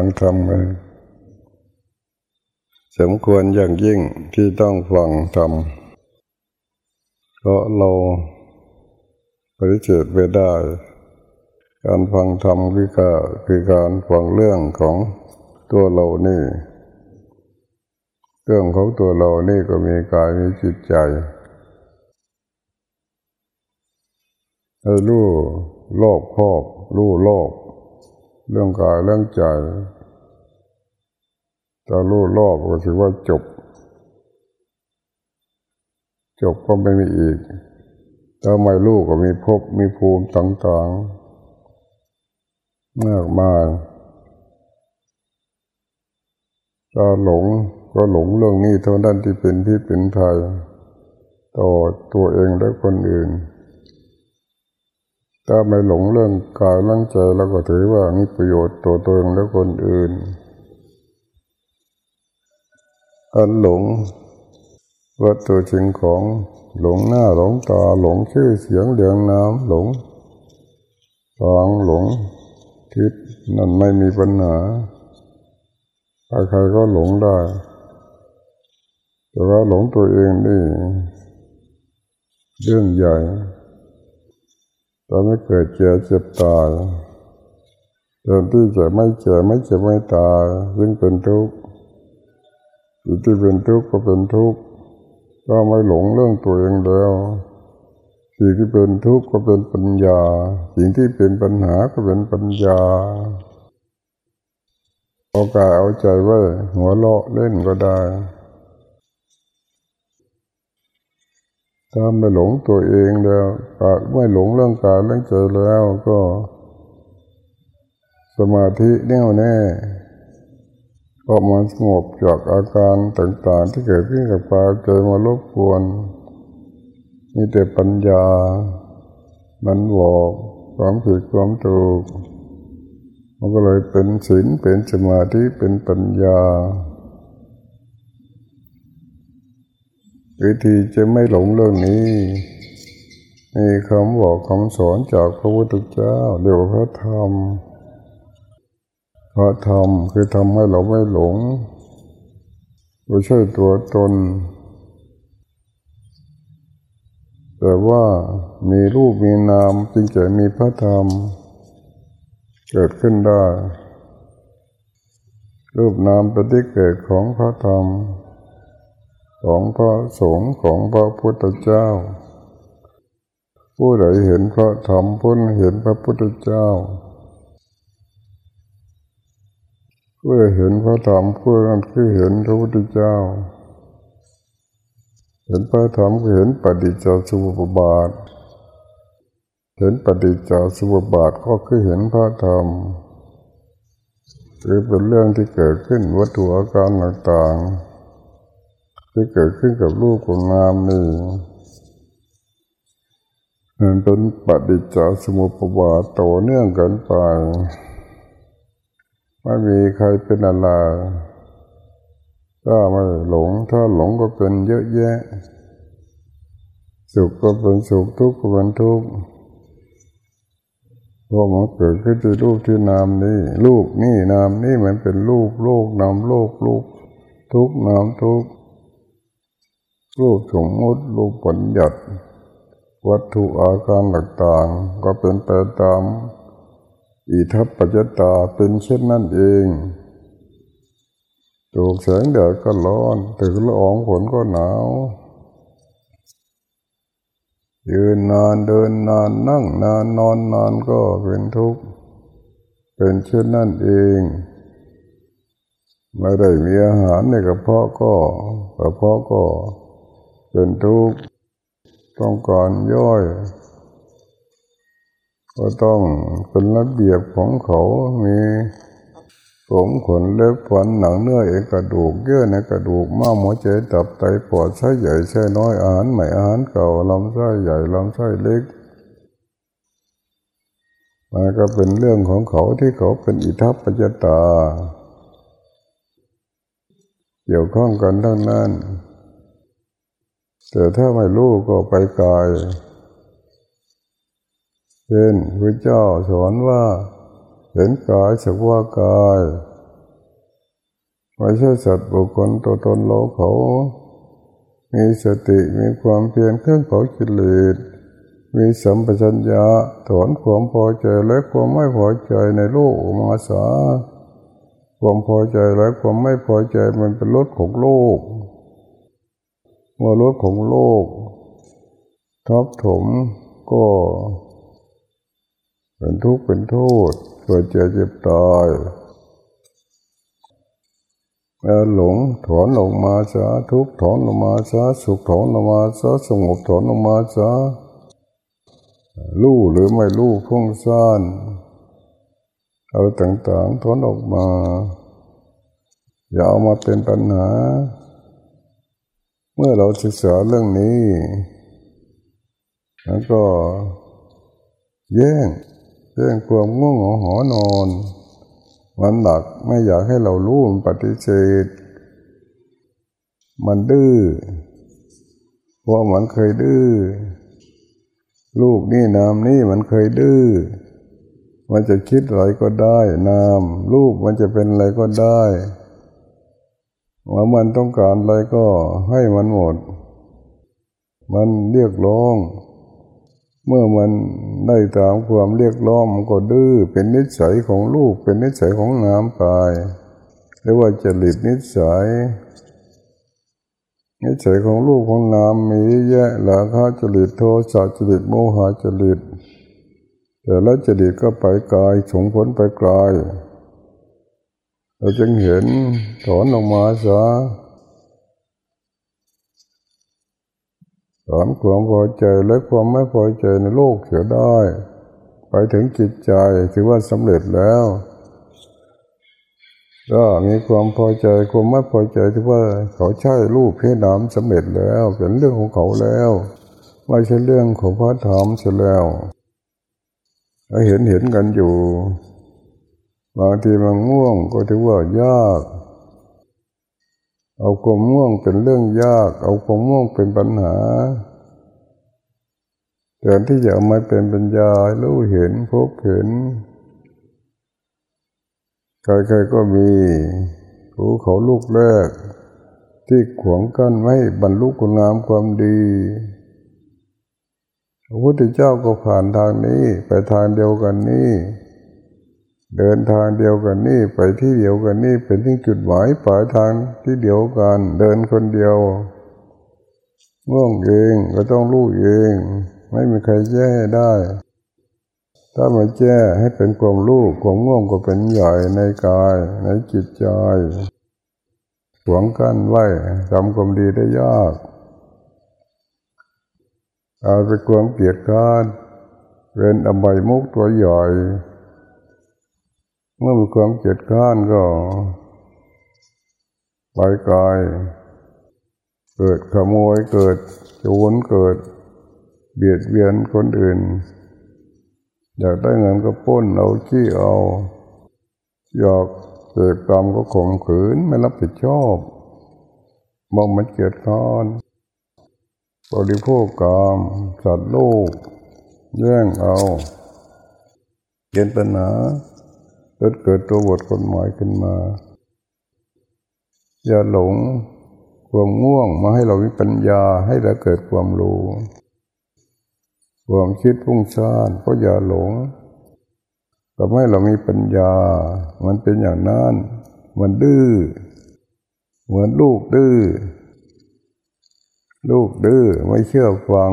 ฟังธรรมสมควรอย่างยิ่งที่ต้องฟังธรรมเพราะเราปฏิเสธไม่ได้ การฟังธรรมคือการคือการฟังเรื่องของตัวเรานี่ เรื่องของตัวเรานี่ก็มีกายมีจิตใจให้รู้โลกครอบรู้โลก เรื่องกายเรื่องใจถ้ารู้รอบก็ถือว่าจบ จบก็ไม่มีอีกถ้าไม่รู้ก็มีภพมีภูมิต่างๆมากมายถ้าหลงก็หลงเรื่องนี้เท่านั้นที่เป็นพิษเป็นภัยต่อตัวเองและคนอื่น ถ้าไม่หลงเรื่องกายร่างใจเราก็ถือว่ามีประโยชน์ตัวตนและคนอื่นอันหลงวัตถุสิ่งของหลงหน้าหลงตาหลงชื่อเสียงเดืองน้ำหลงฟังหลงคิดนั่นไม่มีปัญหาใครๆก็หลงได้ แต่ว่าหลงตัวเองนี่เรื่องใหญ่ ตอนไม่เกิดเจ็บเจ็บตายเดินที่จะไม่เจ็บไม่เจ็บไม่ตายยิ่งเป็นทุกข์ที่เป็นทุกข์ก็เป็นทุกข์ก็ไม่หลงเรื่องตัวเองแล้วสิ่งที่เป็นทุกข์ก็เป็นปัญญา สิ่งที่เป็นปัญหาก็เป็นปัญญาเอากายเอาใจไว้หัวเราะเล่นก็ได้ ถ้าไม่หลงตัวเองแล้วไม่หลงเรื่องกายเรื่องใจแล้วก็ สมาธิแน่วแน่ก็มันสงบจากอาการต่างๆ ที่เกิดขึ้นกับกายใจมารบกวนมีแต่ปัญญา มันบอกความผิดความถูกมันก็เลยเป็นศีลเป็นสมาธิเป็นปัญญา วิธีจะไม่หลงเรื่องนี้มีคำบอกคำสอนจากพระพุทธเจ้าเรียกว่าพระธรรม พระธรรมคือทำให้เราไม่หลงไม่ใช่ตัวตน แต่ว่ามีรูปมีนามจึงจะมีพระธรรม เกิดขึ้นได้ รูปนามป็นที่เกิดของพระธรรม ของพระสงฆ์ของพระพุทธเจ้า ผู้ใดเห็นพระธรรมผู้นั้นเห็นพระพุทธเจ้าผู้ใดเห็นพระธรรมผู้นั้นคือเห็นพระพุทธเจ้า เห็นพระธรรมคือเห็นปฏิจจสมุปบาท เห็นปฏิจจสมุปบาทก็คือเห็นพระธรรมคือเป็นเรื่องที่เกิดขึ้นวัตถุอาการต่างๆ ที่เกิดขึ้นกับรูปของนามนี่มันเป็นปฏิจจสมุปบาทต่อเนื่องกันไปไม่มีใครเป็นอะไรถ้าไม่หลง ถ้าหลงก็เป็นเยอะแยะ สุขก็เป็นสุขทุกข์ก็เป็นทุกข์เพราะมันเกิดขึ้นที่รูปที่นามนี่รูปนี่นามนี่มันเป็นรูปโลกนามโลกรูปทุกนามทุก รูปสมมติรูปผลหยัดวัตถุอาการต่างๆ ก็เป็นไปตามอิทัปปัจจตาเป็นเช่นนั่นเองถูกแสงแดดก็ร้อนถึงละอองฝนก็หนาว ยืนนานเดินนานนั่งนานนอนนานก็เป็นทุกข์ เป็นเช่นนั่นเอง ไม่ได้มีอาหารในกระเพาะก็กระเพาะก็ เป็นทุกข์ต้องการย่อยก็ต้องเป็นระเบียบของเขามีผมขนเล็บฝันหนังเนื้อเอกระดูกเยื่อในกระดูกม้ามหัวใจตับไตปอดไส้ใหญ่ไส้น้อยอาหารใหม่อาหารเก่าลำไส้ใหญ่ลำไส้เล็กมันก็เป็นเรื่องของเขาที่เขาเป็นอิทัปปัจตา เกี่ยวข้องกันทั้งนั้น แต่ถ้าไม่รู้ก็ไปกายเช่นพระเจ้าสอนว่า เห็นกายสักว่ากายไม่ใช่สัตว์บุคคลตัวตนโลเขา มีสติมีความเพียรเครื่องเผากิเลสมีสัมปชัญญะถอนความพอใจและความไม่พอใจในโลกมาสาความพอใจและความไม่พอใจมันเป็นรถของโลก มื่อรถของโลกทับถมก็เป็นทุกข์เป็นโทษเกิดเจ็บเจ็บตายหลงถอนออกมาซะทุกถอนออกมาซะสุขถอนออกมาซะสงบถอนออกมาซะรู้หรือไม่รู้พุ่งซ่านเอาต่างๆถอนออกมา อย่าเอามาเป็นปัญหา เมื่อเราศึกษาเรื่องนี้ แล้วก็แย่งแย่งความง่วงหอนอนมันหลักไม่อยากให้เรารู้มันปฏิเสธมันดื้อเพราะมันเคยดื้อลูกนี่นามนี่มันเคยดื้อมันจะคิดอะไรก็ได้นามลูกมันจะเป็นอะไรก็ได้ ว่ามันต้องการอะไรก็ให้มันหมด มันเรียกร้อง เมื่อมันได้ตามความเรียกร้องมันก็ดื้อเป็นนิสัยของลูกเป็นนิสัยของน้ำไปหรือว่าจริตนิสัยนิสัยของลูกของนามมีแยะหลาคาจริตโทสะจริตโมหะจริตแต่ละจริตก็ไปกายสงผลไปกลาย เราจึงเห็นถอนออกมาซะถอนความพอใจและความไม่พอใจในโลกเสียได้ ไปถึงจิตใจถือว่าสำเร็จแล้วก็มีความพอใจความไม่พอใจที่ว่าเขาใช้รูปเพศนามสำเร็จแล้ว เป็นเรื่องของเขาแล้วไม่ใช่เรื่องของพระธรรมเสียแล้วเราเห็นเห็นกันอยู่ บางทีมันง่วงก็ถือว่ายาก เอาความง่วงเป็นเรื่องยาก เอาความง่วงเป็นปัญหาแต่ที่จะเอามาเป็นปัญญารู้เห็นพบเห็นใครๆก็มีภูเขาลูกแรก ที่ขวงกั้นไม่บรรลุคุณงามความดีพระพุทธเจ้าก็ผ่านทางนี้ไปทางเดียวกันนี้ เดินทางเดียวกันนี่ไปที่เดียวกันนี่เป็นที่จุดหมายปลายทางที่เดียวกัน เดินคนเดียวง่วงเองก็ต้องรู้เอง ไม่มีใครแก้ได้ ถ้ามาแก้ให้เป็นความรู้ความง่วงก็เป็นใหญ่ในกาย ในจิตใจหวงกันไว้ทำความดีได้ยากเอาไปความเกลียดกันเป็นอบายมุกตัวใหญ่ เมื่อมีความเกลียดข้านก็ไปกาย เกิดขโมยเกิดโจรเกิด เบียดเบียนคนอื่น อยากได้เงินก็ป้นเอาขี้เอาอยากเกิดกรรมก็ข่มขืนไม่รับผิดชอบมองมันเกียดทอนบริโภคกรรมสัตว์โลกแย่งเอาเกินปัญหา เกิดเกิดตัวบทกฎหมายขึ้นมา อย่าหลงความง่วงมาให้เรามีปัญญาให้เราเกิดความรู้ความคิดพุ่งซ่านก็อย่าหลงทำให้เรามีปัญญา มันเป็นอย่างนั้น มันดื้อ เหมือนลูกดื้อ ลูกดื้อไม่เชื่อฟัง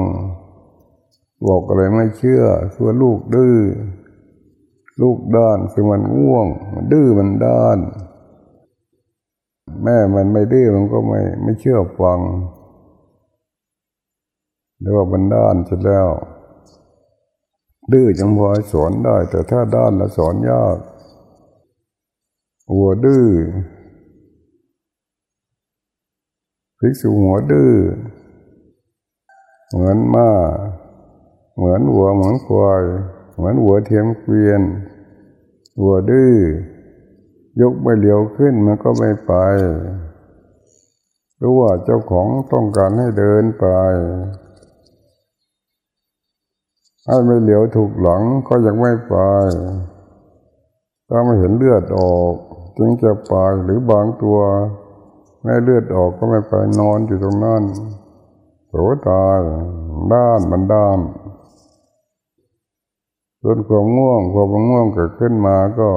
บอกอะไรไม่เชื่อคือลูกดื้อ ลูกด้านคือมันง่วง มันดื้อมันด้าน แม่มันไม่ดื้อมันก็ไม่ไม่เชื่อฟังเรียกว่ามันด้านเสร็จแล้ว ดื้อจังพอสอนได้ แต่ถ้าด้านแล้วสอนยากหัวดื้อภิกษุหัวดื้อเหมือนม้าเหมือนวัวเหมือนควาย เหมือนวัวเทียมเกวียนวัวดื้อยกไปเลียวขึ้นมันก็ไม่ไปรู้ว่าเจ้าของต้องการให้เดินไปให้ไม่เหลียวถูกหลังก็ยังไม่ไปถ้าไม่เห็นเลือดออกจึงจะไปหรือบางตัวไม่เลือดออกก็ไม่ไปนอนอยู่ตรงนั้นโสตายด้านมันด้าน จนความง่วงความง่วงเกิดขึ้นมาก็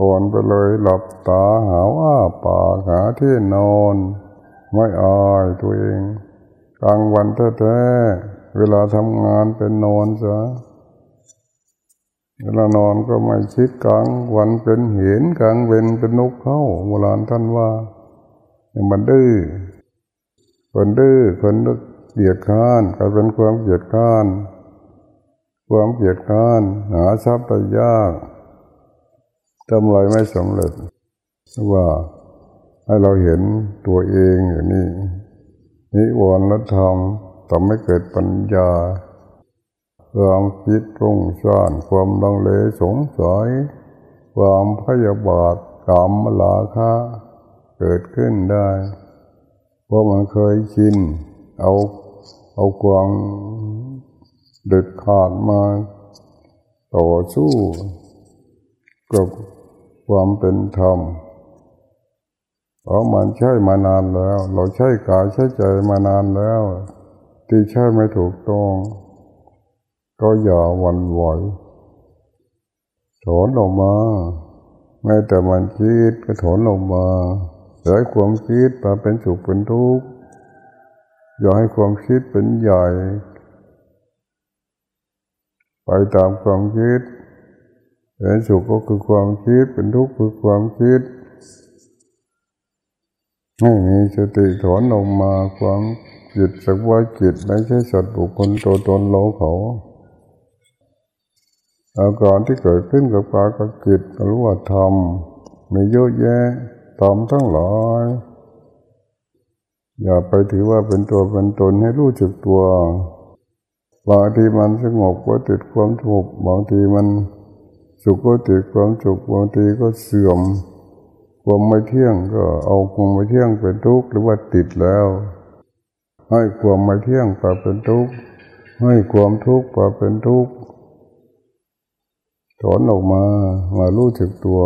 อ่อนไปเลยหลับตาหาว่าปากหาที่นอน ไม่อายตัวเอง กลางวันแท้ๆเวลาทำงานเป็นนอนซะเวลานอนก็ไม่คิดกลางวันเป็นเห็นกลางเวนเป็นนกเข้าโบราณท่านว่ามันดื้อคนดื้อคนเกียดข้านก็เป็นความเกียดข้าน ความเกียดข้านหาทรัพย์ได้ยากทำไรไม่สำเร็จว่าให้เราเห็นตัวเองอย่างนี้นิวรณธรรมทำให้เกิดปัญญาความคิดรุ่งซ่านความลังเลสงสัยความพยาบาทกรรมลาคะเกิดขึ้นได้ เพราะมันเคยชินเอาเอาความ เด็ดขาดมาต่อสู้กับความเป็นธรรมเพราะมันใช่มานานแล้ว เราใช้กายใช้ใจมานานแล้ว ที่ใช่ไม่ถูกต้อง ก็อย่าวันไหวถอนออกมาแม้แต่มันคิดก็ถอนออกมาอย่าให้ความคิดมาเป็นสุขเป็นทุกข์อย่าให้ความคิดเป็นใหญ่ ไปตามความคิดเป็นสุขก็คือความคิดเป็นทุกข์คือความคิดไม่มีสติถอนออกมาความจิตสักว่าจิตไม่ใช่สัตว์บุคคลตัวตนเราเขาอาการที่เกิดขึ้นกับกายกับจิตรู้ว่าธรรมมีเยอะแยะธรรมทั้งหลายอย่าไปถือว่าเป็นตัวเป็นตนให้รู้จักตัว บางทีมันสงบก็ติดความสงบบางทีมันสุขก็ติดความสุขบางทีก็เสื่อม ความไม่เที่ยงก็เอาความไม่เที่ยงเป็นทุกข์หรือว่าติดแล้ว ให้ความไม่เที่ยงไปเป็นทุกข์ให้ความทุกข์ไปเป็นทุกข์ถอนออกมามารู้จักตัว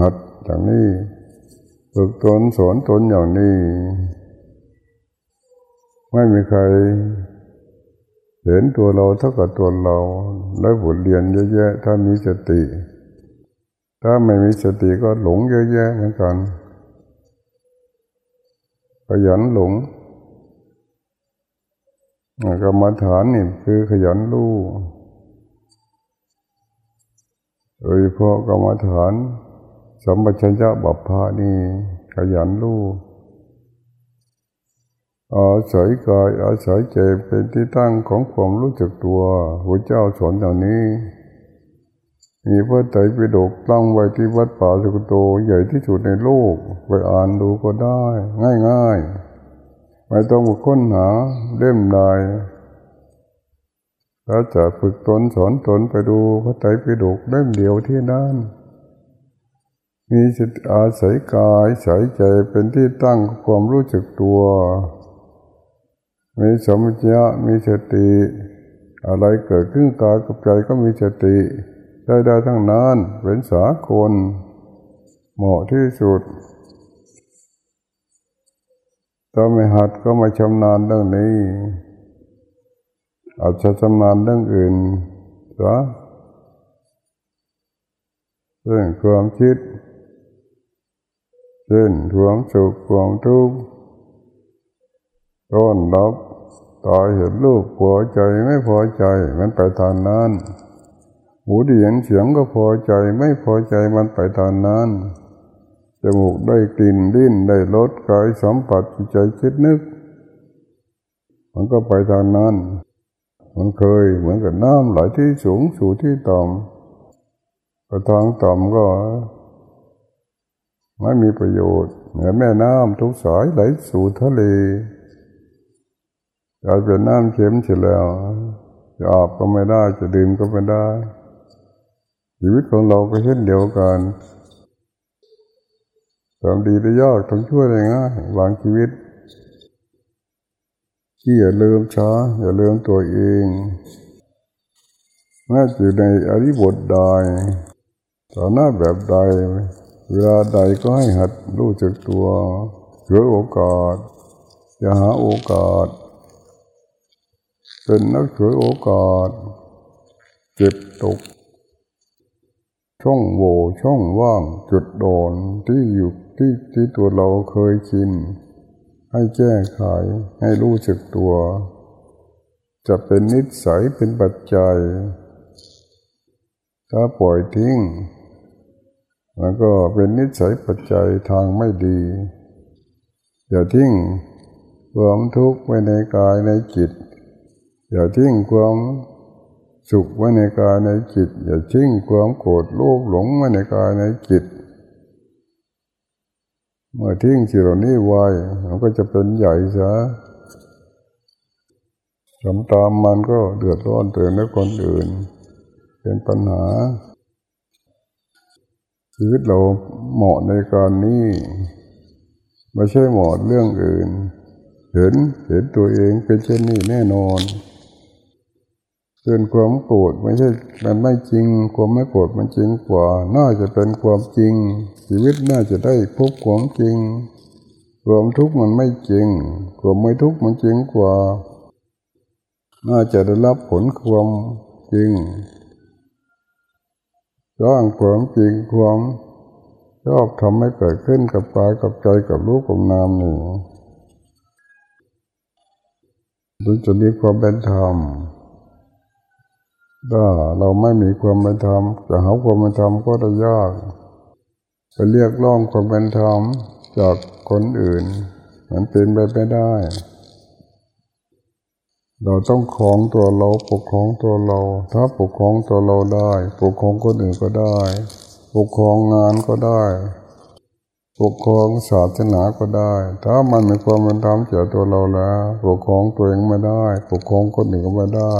หัดอย่างนี้ฝึกตนสอนตนอย่างนี้ ไม่มีใคร เห็นตัวเราเท่ากับตัวเราได้บทเรียนเยอะแยะถ้ามีสติ ถ้าไม่มีสติก็หลงเยอะแยะเหมือนกันขยันหลงกรรมฐานนี่คือขยันรู้โดยเพราะกรรมฐานสัมปชัญญะบัพพานี่ขยันรู้ อาศัยกายอาศัยใจเป็นที่ตั้งของความรู้จักตัวหัวเจ้าสอนอย่างนี้ มีพระไตรปิฎกตั้งไว้ที่วัดป่าสุกโตใหญ่ที่สุดในโลก ไปอ่านดูก็ได้ ง่ายๆ ไม่ต้องค้นหาเล่มใดถ้าจะฝึกตนสอนตนไปดูพระไตรปิฎกเล่มเดียวที่นั่นมีจิตอาศัยกายสายใจเป็นที่ตั้งความรู้จักตัว มีสมัญญะมีสติ อะไรเกิดขึ้นกายกับใจก็มีสติ ได้ได้ทั้งนั้นเป็นสากลเหมาะที่สุดถ้าไม่หัดก็มาชำนาญเรื่องนี้ อาจจะชำนาญเรื่องอื่นซะเรื่องความคิดเช่นความสุขความทุกข์ต้นรับ ตาเห็นลูกพอใจไม่พอใจมันไปทางนั้นหูได้ยินเสียงก็พอใจไม่พอใจมันไปตอนนั้นจมูกได้กลิ่นลิ้นได้รสกายสัมผัสใจคิดนึก มันก็ไปทางนั้น มันเคยเหมือนกับน้ำไหลที่สูงสู่ที่ต่ำกระทางต่ำก็ไม่มีประโยชน์เหมือนแม่น้ำทุกสายไหลสู่ทะเล กลายเป็นน้ำเค็มเฉแล้วจะอาบก็ไม่ได้จะดื่มก็ไม่ได้ ชีวิตของเราก็เช่นเดียวกันทำดีได้ยากทำชั่วได้ง่ายวางชีวิตที่อย่าลืมช้าอย่าลืมตัวเองแม้อยู่ในอริบทใดต่อหน้าแบบใด เวลาใดก็ให้หัดรู้จักตัวเือโอกาส อย่าหาโอกาส เป็นนักฉวยโอกาสเจ็บตก ช่องโหว่ช่องว่างจุดโดนที่อยู่ที่ที่ตัวเราเคยชิน ให้แก้ไขให้รู้จักตัว จะเป็นนิสัยเป็นปัจจัย ถ้าปล่อยทิ้งมันก็เป็นนิสัยปัจจัยทางไม่ดี อย่าทิ้งความทุกข์ไว้ในกายในจิต อย่าทิ้งความสุขไว้ในกายในจิต อย่าทิ้งความโกรธโลภหลงไว้ในกายในจิต เมื่อทิ้งสิ่งเหล่านี้ไว้มันก็จะเป็นใหญ่ซะทำตามมันก็เดือดร้อนเตัวเองและคนอื่น เป็นปัญหา ชีวิตเราเหมาะในการนี้ไม่ใช่เหมาะเรื่องอื่น เห็นเห็นตัวเองเป็นเช่นนี้แน่นอน เกินความโกรธไม่ใช่มันไม่จริง ความไม่โกรธมันจริงกว่า น่าจะเป็นความจริง ชีวิตน่าจะได้พบความจริง ความทุกข์มันไม่จริง ความไม่ทุกข์มันจริงกว่า น่าจะได้รับผลความจริงสร้างความจริงความชอบทำให้เกิดขึ้นกับกายกับใจกับรูปกับนามนี่ดูจะมีความเป็นธรรม ถ้าเราไม่มีความเป็นธรรมจะหาความเป็นธรรมก็จะยากไปเรียกร้องความเป็นธรรมจากคนอื่น มันเป็นไปไม่ได้ เราต้องคลองตัวเราปกครองตัวเรา ถ้าปกครองตัวเราได้ ปกครองคนอื่นก็ได้ ปกครองงานก็ได้ ปกครองศาสนาก็ได้ ถ้ามันมีความเป็นธรรมเกี่ยวตัวเราแล้ว ปกครองตัวเองไม่ได้ ปกครองคนอื่นก็ไม่ได้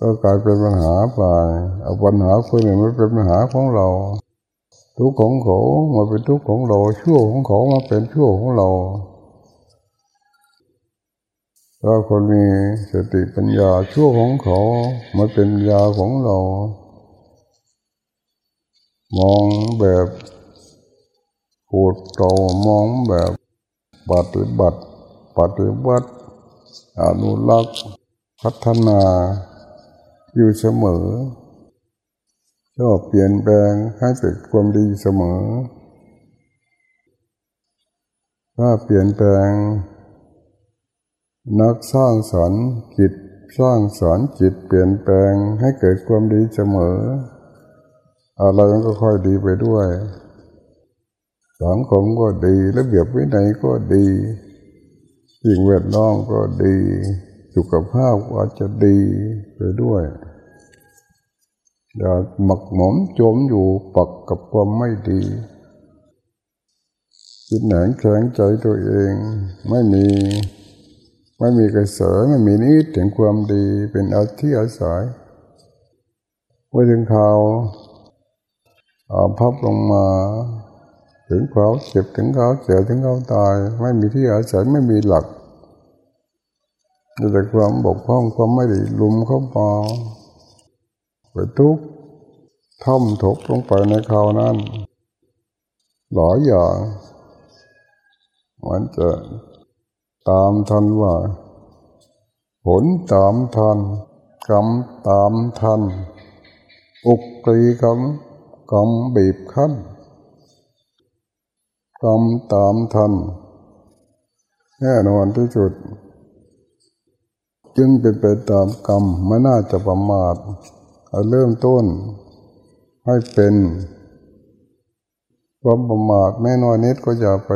ก็กลายเป็นปัญหาไปเอาปัญหาคนอื่นมาเป็นปัญหาของเรา ทุกข์ของเขามาเป็นทุกข์ของเรา ชั่วของเขามาเป็นชั่วของเราถ้าคนมีสติปัญญาชั่วของเขามาเป็นยาของเรา มองแบบปวดเรามองแบบปฏิบัติปฏิบัติอนุรักษ์พัฒนา อยู่เสมอ ชอบเปลี่ยนแปลงให้เป็นความดีเสมอ ถ้าเปลี่ยนแปลง นักสร้างสรรค์จิตสร้างสรรค์จิตเปลี่ยนแปลงให้เกิดความดีเสมอ อะไรมันก็ค่อยดีไปด้วยสังคมก็ดีระเบียบวินัยก็ดีสิ่งแวดล้อมก็ดี สุขภาพก็จะดีไปด้วย อย่าหมักหมมจมอยู่ปักกับความไม่ดีคิดหนังแข็งใจตัวเอง ไม่มีไม่มีกระแสไม่มีนิดถึงความดีเป็นอาที่อาศัยเมื่อถึงข่าวอาพับลงมาถึงเขาเจ็บถึงเขาเสียถึงเขาตาย ไม่มีที่อาศัยไม่มีหลักแต่ความบกพร่องความไม่ดีลุมเข้ามา ไปทุกท่อมถกลงไปในข่าวนั้นหลายอย่างมันจะตามทันว่า ผลตามทันกรรมตามทัน อุกตีกรรมกรรมบีบคั้นกรรมตามทัน แน่นอนที่สุด จึงเป็นไปตามกรรมไม่น่าจะประมาท เริ่มต้นให้เป็นความประมาทแม่น้อยนิดก็อย่าไป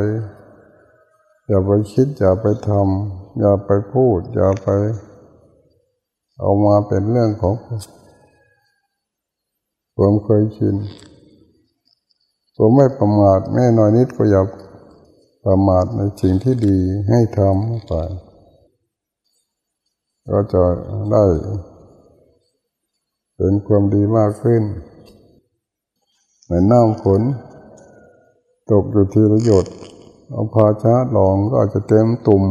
อย่าไปคิด อย่าไปทำอย่าไปพูด อย่าไป เอามาเป็นเรื่องของความเคยชินก็ไม่ประมาทแม่น้อยนิดก็อย่าประมาทในสิ่งที่ดีให้ทำไปก็จะได้ เป็นความดีมากขึ้นในน้ำฝนตกอยู่ทีละหยดเอาพาชาลองก็อาจจะเต็มตุ่ม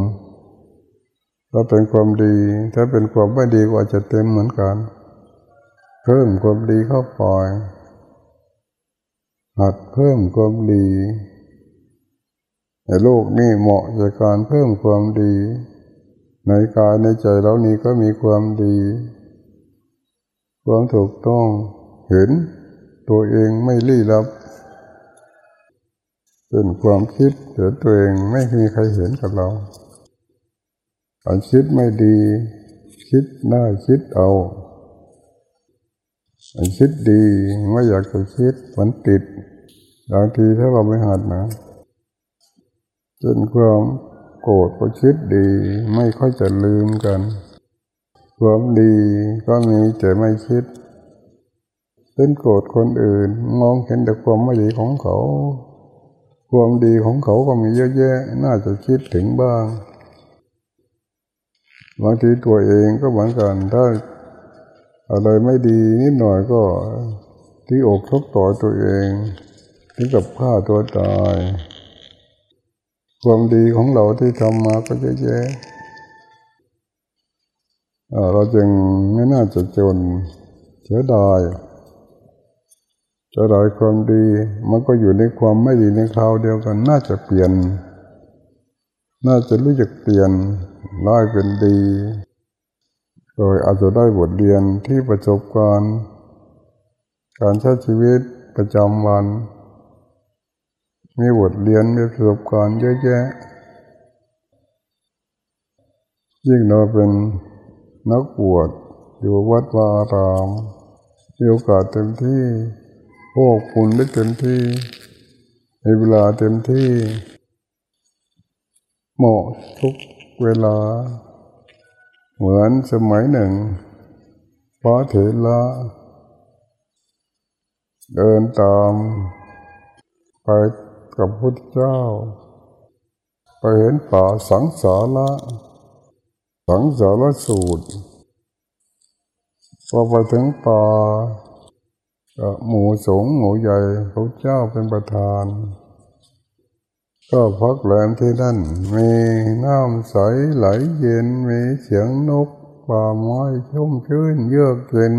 ก็เป็นความดี ถ้าเป็นความไม่ดีก็อาจจะเต็มเหมือนกัน เพิ่มความดีเข้าไปหัดเพิ่มความดีในโลกนี้เหมาะจากการเพิ่มความดี ในกายในใจเรานี้ก็มีความดี ความถูกต้องเห็นตัวเองไม่ลี้ลับเป็นความคิดเห็นตัวเองไม่มีใครเห็นกับเราการคิดไม่ดี คิดได้าคิดเอาคิดดีไม่อยากจะคิดมันติดบางทีถ้าเราไม่หัดนะจนความโกรธก็คิดดี ไม่ค่อยจะลืมกัน ความดีก็มีแต่ไม่คิดเป็นโกรธคนอื่น มองเห็นแต่ความไม่ดีของเขา ความดีของเขาก็มีเยอะแยะ น่าจะคิดถึงบ้างบางทีตัวเองก็เหมือนกันถ้าอะไรไม่ดีนิดหน่อยก็ที่อกทุกต่อตัวเองถึงกับฆ่าตัวตาย ความดีของเราที่ทำมาก็เยอะแยะ เราจึงไม่น่าจะจนเสียดายจะได้ความดี มันก็อยู่ในความไม่ดีในคราวเดียวกัน น่าจะเปลี่ยน น่าจะรู้จักเปลี่ยนร้ายเป็นดี โดยอาจจะได้บทเรียนที่ประสบการณ์การใช้ชีวิตประจำวัน มีบทเรียนมีประสบการณ์เยอะแยะยิ่งเราเป็น นักบวชอยู่วัดวารามมีโอกาสเต็มที่พวกคุณได้เต็มที่ในเวลาเต็มที่ เหมาะทุกเวลา เหมือนสมัยหนึ่งพระเถระเดินตาม ไปกับพุทธเจ้า ไปเห็นป่าสังสาระ สังสารสูตรพอไปถึงป่าหมู่สงหมู่ใหญ่พระเจ้าเป็นประธาน ก็พักแรมที่นั่น มีน้ำใสไหลเย็นมีเสียงนกป่าไม้ชุ่มชื้นเยือกเย็น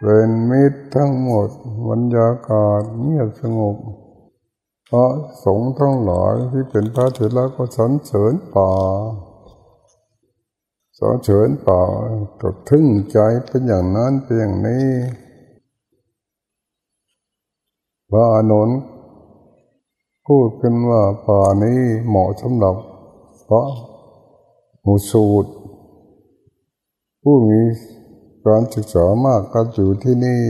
เป็นมิตรทั้งหมดบรรยากาศเงียบสงบพระสงทั้งหลายที่เป็นพระเถระก็สรรเสริญป่า สรรเสริญป่าก็ทึ่งใจเป็นอย่างนั้นเป็นอย่างนี้พระอนุนพูดขึ้นว่าป่านี้เหมาะสำหรับพระมูสูตร ผู้มีการศึกษามากก็อยู่ที่นี่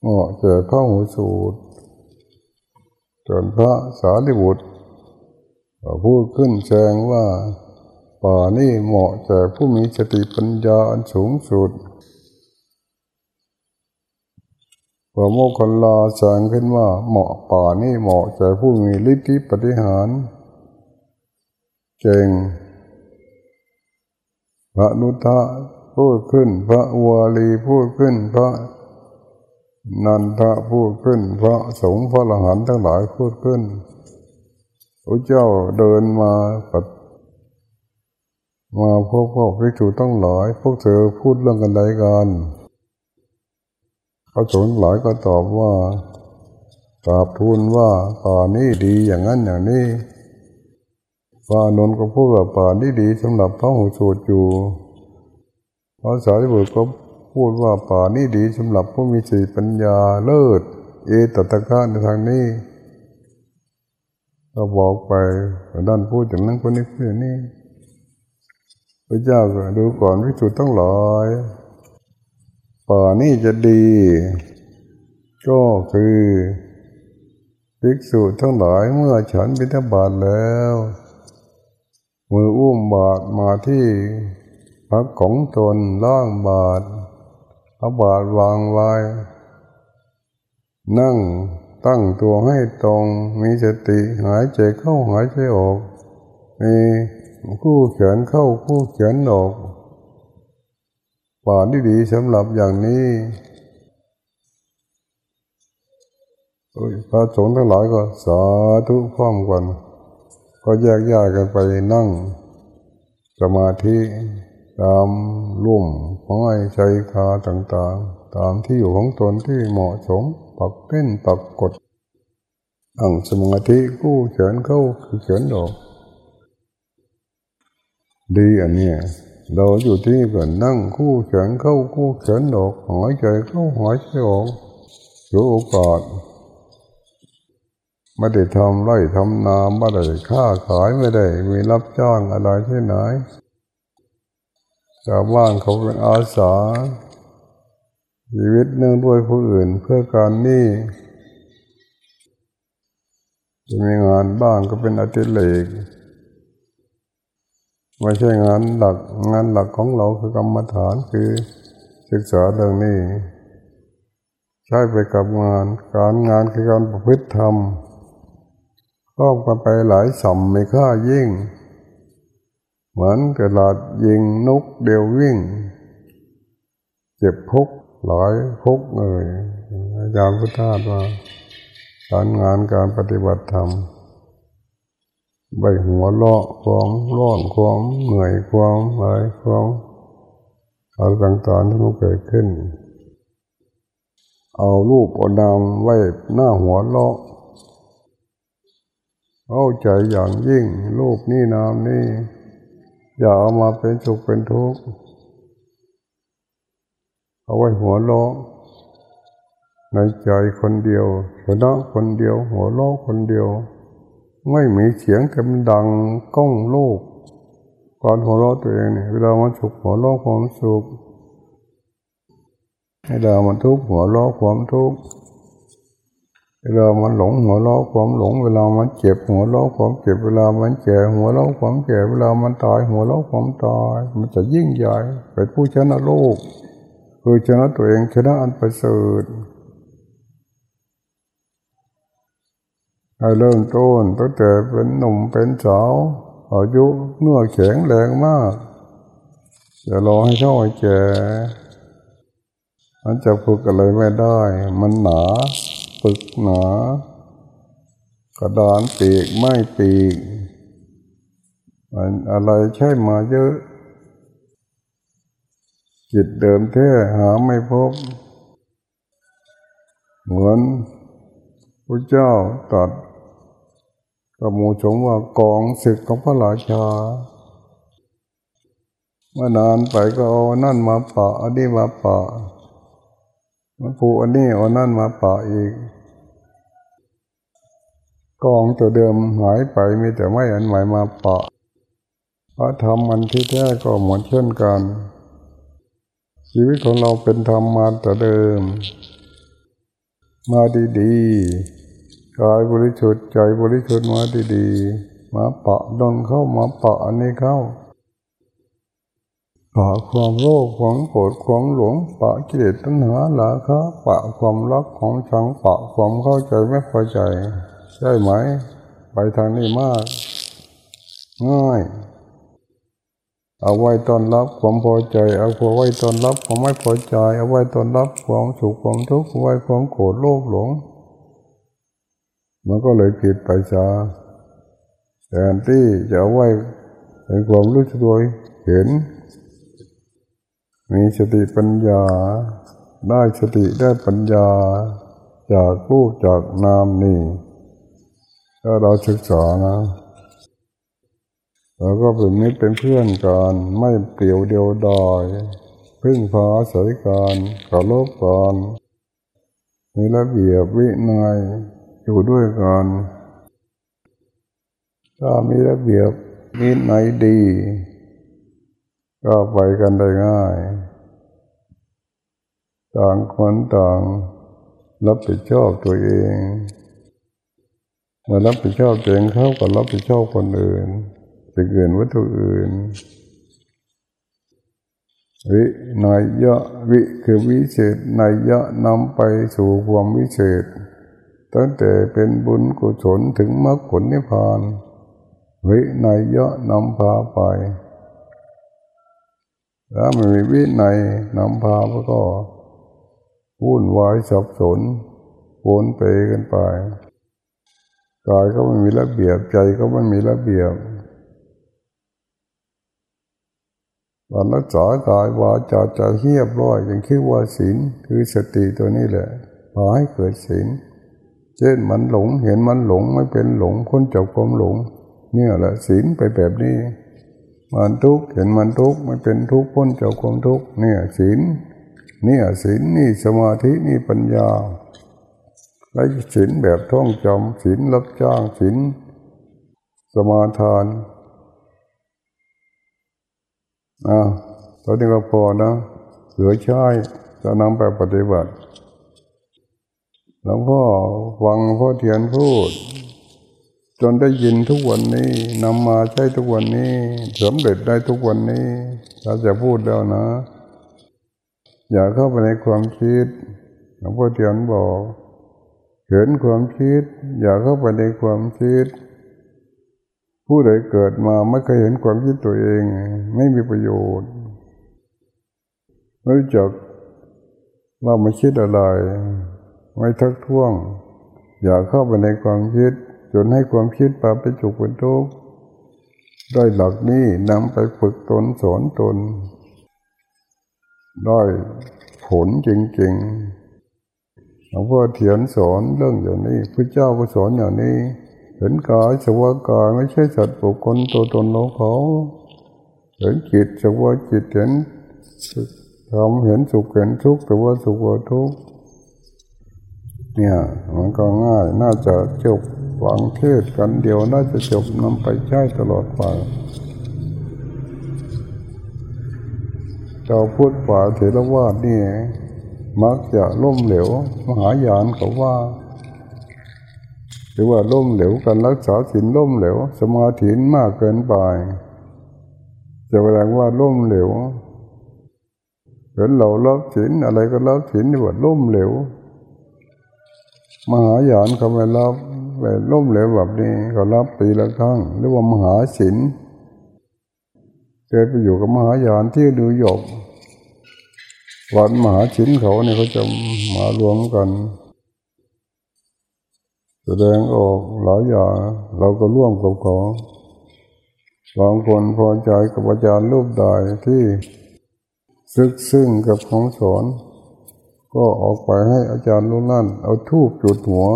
เหมาะเจอพระหูสูตรจนพระสารีบุตร พูดขึ้นแจ้งว่าป่านี้เหมาะแก่ผู้มีสติปัญญาอันสูงสุดพอโมกขลาแสงขึ้นว่าเหมาะป่านี่เหมาะแก่ผู้มีฤทธิปฏิหารเก่ง พระนุทะพูดขึ้น พระวาลีพูดขึ้น พระนันทะพูดขึ้น พระสงฆ์พระหหันทั้งหลายพูดขึ้น พระเจ้าเดินมาปัดมาพบพวกพิจูต้องหลาย พวกเธอพูดเรื่องกันใดกันระสงฆ์หลายก็ตอบว่าตราบทูลว่าป่านี้ดีอย่างนั้นอย่างนี้พระนนก็พูดว่าป่านี้ดีสำหรับพระหูสูตรอยู่พระสารีบุตรก็พูดว่าป่านี้ดีสำหรับผู้มีสติปัญญาเลิศ เอตตะกะในทางนี้ ก็บอกไปด้านพูดอย่างนั้นคนนี้พูดอย่างนี้พระเจ้าก็ดูก่อนวิสุทธ์ต้องหลายป่านี่จะดี ก็คือภิกษุทั้งหลายเมื่อฉันบิณฑบาตแล้ว มืออุ้มบาทมาที่พักของตนล่างบาทเอาบาทวางไว้ นั่ง ตั้งตัวให้ตรง มีสติหายใจเข้าหายใจออก มีคู่เขียนเข้าคู่เขียนออกป่าดีดีสำหรับอย่างนี้พระสงฆ์ทั้งหลายก็สาธุพร้อมกัน ก็แยกย้ายกันไปนั่ง สมาธิตามลุ่มห้อยใจคาต่างๆ ตามที่อยู่ของตนที่เหมาะสมปักเป็นปักกดอังสมาธิกู้เขียนเข้าคือเขียนดอกดีอันเนี้ยเราอยู่ที่นี่ก็นั่งคู่เขียนเข้าคู่เขียนดอกหายใจเข้าหายใจออกอยู่โอกาสไม่ได้ทำไร่ทำนาไม่ได้ค้าขายไม่ได้ มีรับจ้างอะไรที่ไหนชาวบ้านเขาเป็นอาสา ชีวิตเนื่องด้วยผู้อื่นเพื่อการนี้จะมีงานบ้างก็เป็นอติเลกไม่ใช่งานหลักงานหลักของเราคือกรรมฐานคือศึกษาเรื่องนี้ ใช้ไปกับงาน การงานคือการประพฤติธรรมก็กันไปหลายสัมไม่ค่ายิ่ง เหมือนกระดาษยิงนกเดียววิ่ง เจ็บพุก หลายพุกเลยอาจารย์พุทธาว่าการงานการปฏิบัติธรรมใบหัวเลาะความร้อนความเหนื่อยความอะไรความอะไรต่างๆที่มันเกิดขึ้น เอารูปเอานามไว้หน้าหัวเลาะเข้าใจอย่างยิ่งรูปนี่นามนี่อย่าเอามาเป็นสุขเป็นทุกข์ เอาไว้หัวโลในใจคนเดียวชนะคนเดียว หัวโลคนเดียว ไม่มีเสียงแต่มันดังก้องโลกก่อนหัวโลตัวเองเนี่ยเวลามันสุขหัวโลความสุขเวลามันทุกข์หัวโลความทุกข์เวลามันหลงหัวเราะความหลง เวลามันเจ็บหัวเราะความเจ็บเวลามันแก่หัวเราะความแก่เวลามันตายหัวเราะความตาย มันจะยิ่งใหญ่เป็นผู้ชนะโลก คือชนะตัวเองชนะอันประเสริฐให้เริ่มต้นตั้งแต่เป็นหนุ่มเป็นสาวอายุเนื้อแข็งแรงมากอย่ารอให้เท่าไอ้แก่มันจะฝึกอะไรไม่ได้ มันหนาปึกหนากระดานปีกไม่ปีกมันอะไรใช่มาเยอะ จิตเดิมแท้หาไม่พบ เหมือนพระเจ้าตัดกับมูชงว่ากองศึกของพระราชา เมื่อนานไปก็เอานั่นมาปะอันนี้มาปะมันผูอันนี้เอานั่นมาปะอีก กองตัวเดิมหายไปมีแต่ไม่อันใหม่มาปะพระธรรมอันที่แท้ก็เหมือนเช่นกัน ชีวิตของเราเป็นธรรมมาแต่เดิม มาดีๆกายบริสุทธิ์ใจบริสุทธิ์มาดีๆมาปะดนเข้ามาปะอันนี้เข้าปะความโลภความโกรธความหลงปะกิเลสตัณหาหลาคะปะความรักของชังปะความเข้าใจไม่พอใจใช่ไหม ไปทางนี้มากง่าย เอาไว้ตอนรับความพอใจ เอาไว้ตอนรับความไม่พอใจ เอาไว้ตอนรับความสุขความทุกข์เอาไว้ความโกรธโลภหลง มันก็เลยผิดไปซะแต่ที่จะเอาไว้ในความรู้สึกตัวเห็น มีสติปัญญา ได้สติได้ปัญญา จากรูปจากนามนี่ถ้าเราศึกษานะ เราก็เป็นมิตรเป็นเพื่อนกันไม่เปลี่ยวเดียวดอยพึ่งพาอายกันขอลบกันมีระเบียบวินัยอยู่ด้วยกันถ้ามีระเบียบวินัยดี ก็ไปกันได้ง่าย ต่างคนต่างรับผิดชอบตัวเองเมื่อรับผิดชอบตัวเองเขาก็รับผิดชอบคนอื่น สิ่งอื่นวัตถุอื่น วินัยยะวิคือวิเศษนัยยะนำไปสู่ความวิเศษ ตั้งแต่เป็นบุญกุศลถึงมรรคผลนิพพาน วินัยยะนำพาไปถ้าไม่มีวินัยนำพาก็วุ่นวายสับสนวนไปกันไปกายก็ไม่มีระเบียบใจก็ไม่มีระเบียบ การรักษากายวาจาจะเฮียบร้อยอย่างคือว่าศีลคือสติตัวนี้แหละพาให้เกิดศีลเช่นมันหลงเห็นมันหลงไม่เป็นหลงพ้นจากความหลง เนี่ยแหละศีลไปแบบนี้ มันทุกข์เห็นมันทุกข์ไม่เป็นทุกข์พ้นจากความทุกข์เนี่ยศีลเนี่ยศีลนี่สมาธินี่ปัญญาและศีลแบบท่องจำศีลรับจ้างศีลสมาทาน อ่าตอนนี้ก็พอนะเหลือใช้จะนำไปปฏิบัติหลวงพ่อฟังพ่อเทียนพูด จนได้ยินทุกวันนี้นำมาใช้ทุกวันนี้สำเร็จได้ทุกวันนี้เราจะพูดแล้วนะ อย่าเข้าไปในความคิดหลวงพ่อเทียนบอกเห็นความคิด อย่าเข้าไปในความคิด ผู้ใดเกิดมาไม่เคยเห็นความคิดตัวเอง ไม่มีประโยชน์ไม่รู้จักว่าไม่คิดอะไร ไม่ทักท้วง อย่าเข้าไปในความคิด จนให้ความคิดปาไปจุกเป็นทุกข์ได้หลักนี้นำไปฝึกตนสอนตน ได้ผลจริงๆหลวงพ่อเถียนสอนเรื่องอย่างนี้พระเจ้าก็สอนอย่างนี้ เห็นกายสวากายไม่ใช่สัตว์บุคคลตัวตนเราเขาเห็นจิตสวาจิตเห็นทำเห็นสุขเห็นทุกข์แต่ว่าสุขว่าทุกข์เนี่ยมันก็ง่ายน่าจะจบวางเทศกันเดียวน่าจะจบนำไปใช้ตลอดไปเจ้าพูดป่าเถรวาทนี่มักจะล่มเหลว มหายานเขาว่า รือว่าล่มเหลวกันรักษาศีลล่มเหลว สมาธิมากเกินไปจะแสดงว่าล่มเหลวเห็นเรารับศีลอะไรก็รับศีลนี่ว่าล่มเหลวมหายานเขาไม่รับแบบล่มเหลวแบบนี้เขารับปีละครั้งหรือว่ามหาศีลเคยไปอยู่กับมหายานที่ดูหยกวันมหาชินเขาเนี่ยเขาจะมารวมกัน แสดงออกหลายอย่างเราก็ร่วมกับเขาบางคนพอใจกับอาจารย์รูปใดที่ซึกซึ่งกับของสอน ก็ออกไปให้อาจารย์รู้นั่น เอาทูบจุดหัว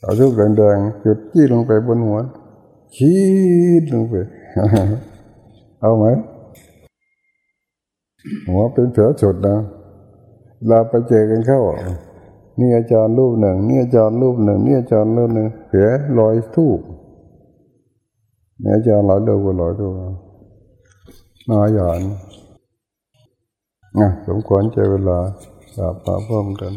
เอาทูบแดงๆจุดจี้ลงไปบนหัวชี้ลงไปเอาไหมหัวเป็นเสือสดนะเราไปเจอกันเข้า นี่อาจารย์รูปหนึ่งนี่อาจารย์รูปหนึ่งนี่อาจารย์รูปหนึ่งเสือลอยทู่นี่อาจารย์หลายเดียวก็ลายตัวนาหยานนะสมควรใจเวลาสาบพาเพิ่มกัน